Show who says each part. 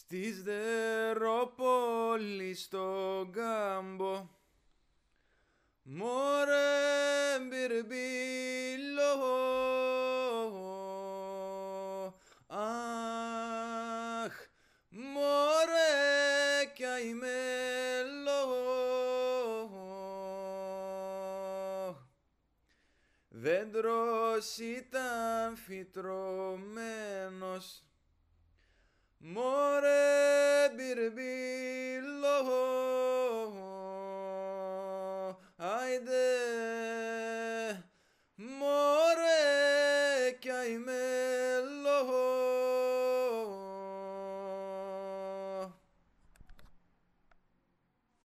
Speaker 1: Στις Στερόπολη στον κάμπο. Μωρέ μπυρμπύλο Αχ μωρέ κι αημέλο Δέντρος ήταν φυτρωμένος.